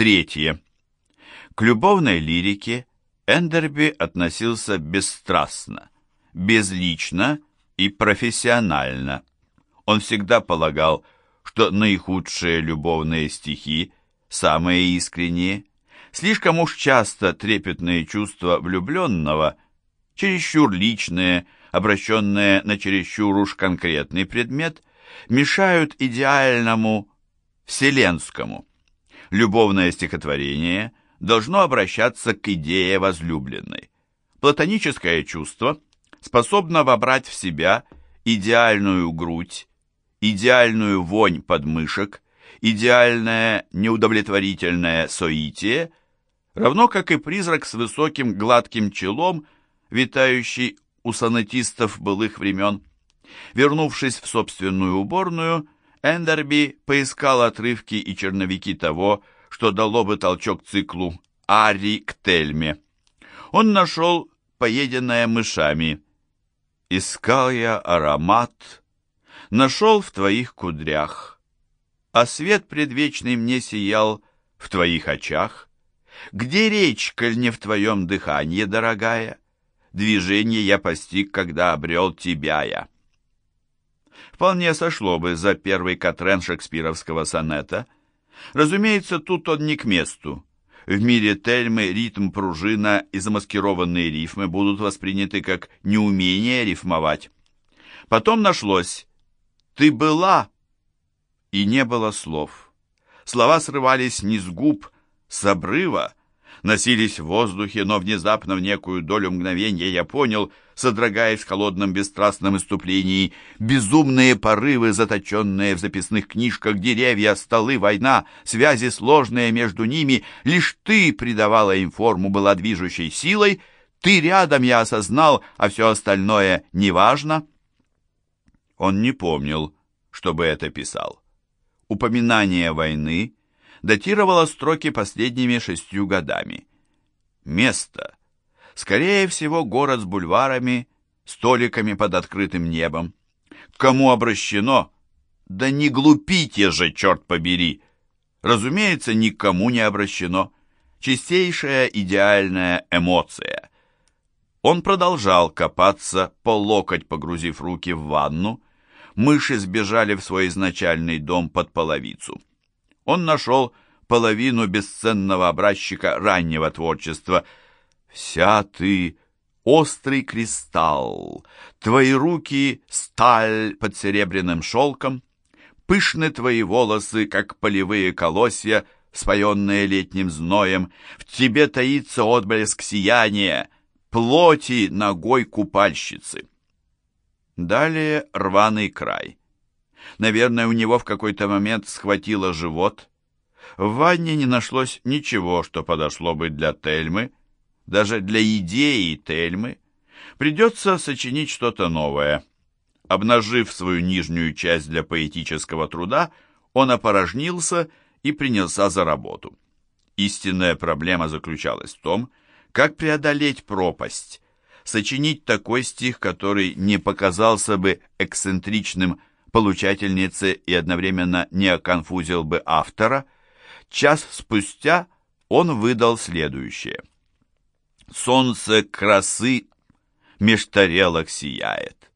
Третье. К любовной лирике Эндерби относился бесстрастно, безлично и профессионально. Он всегда полагал, что наихудшие любовные стихи, самые искренние, слишком уж часто трепетные чувства влюбленного, чересчур личные, обращенные на чересчур уж конкретный предмет, мешают идеальному вселенскому. Любовное стихотворение должно обращаться к идее возлюбленной. Платоническое чувство способно вобрать в себя идеальную грудь, идеальную вонь подмышек, идеальное неудовлетворительное соитие, равно как и призрак с высоким гладким челом, витающий у сонетистов былых времен. Вернувшись в собственную уборную, Эндерби поискал отрывки и черновики того, что дало бы толчок циклу «Ари к Тельме». Он нашел поеденное мышами. Искал я аромат, нашел в твоих кудрях, а свет предвечный мне сиял в твоих очах. Где речь, коль не в твоем дыхании, дорогая? Движение я постиг, когда обрел тебя я. Вполне сошло бы за первый Катрен шекспировского сонета — Разумеется, тут он не к месту. В мире Тельмы ритм, пружина и замаскированные рифмы будут восприняты как неумение рифмовать. Потом нашлось «ты была» и не было слов. Слова срывались не с губ, с обрыва, носились в воздухе, но внезапно в некую долю мгновения я понял, содрогаясь в холодном бесстрастном иступлении, безумные порывы, заточенные в записных книжках, деревья, столы, война, связи сложные между ними, лишь ты придавала им форму, была движущей силой, ты рядом, я осознал, а все остальное неважно. Он не помнил, чтобы это писал. Упоминание войны датировало строки последними шестью годами. Место — Скорее всего, город с бульварами, столиками под открытым небом. кому обращено? Да не глупите же, черт побери! Разумеется, никому не обращено. Чистейшая идеальная эмоция. Он продолжал копаться, по локоть погрузив руки в ванну. Мыши сбежали в свой изначальный дом под половицу. Он нашел половину бесценного образчика раннего творчества – Вся ты острый кристалл, твои руки — сталь под серебряным шелком, пышны твои волосы, как полевые колосья, споенные летним зноем, в тебе таится отблеск сияния, плоти ногой купальщицы. Далее рваный край. Наверное, у него в какой-то момент схватило живот. В ванне не нашлось ничего, что подошло бы для Тельмы, даже для идеи Тельмы, придется сочинить что-то новое. Обнажив свою нижнюю часть для поэтического труда, он опорожнился и принялся за работу. Истинная проблема заключалась в том, как преодолеть пропасть, сочинить такой стих, который не показался бы эксцентричным получательнице и одновременно не оконфузил бы автора. Час спустя он выдал следующее. Солнце красы меж тарелок сияет.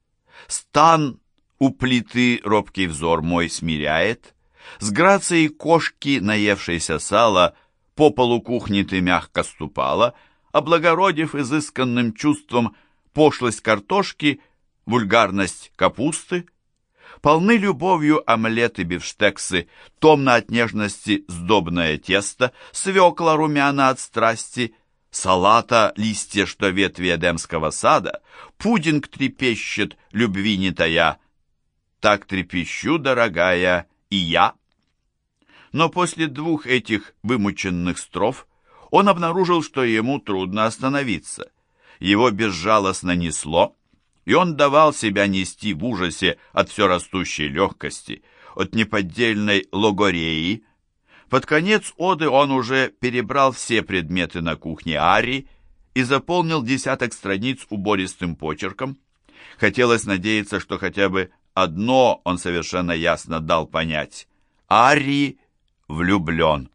Стан у плиты робкий взор мой смиряет. С грацией кошки, наевшейся сала, по полу кухни ты мягко ступала, облагородив изысканным чувством пошлость картошки, вульгарность капусты. Полны любовью омлеты, бифштексы, томно от нежности сдобное тесто, свекла румяна от страсти — салата листья, что ветви Эдемского сада, пудинг трепещет, любви не тая. Так трепещу, дорогая, и я. Но после двух этих вымученных строф он обнаружил, что ему трудно остановиться. Его безжалостно несло, и он давал себя нести в ужасе от все растущей легкости, от неподдельной логореи, под конец оды он уже перебрал все предметы на кухне Ари и заполнил десяток страниц убористым почерком. Хотелось надеяться, что хотя бы одно он совершенно ясно дал понять. Ари влюблен.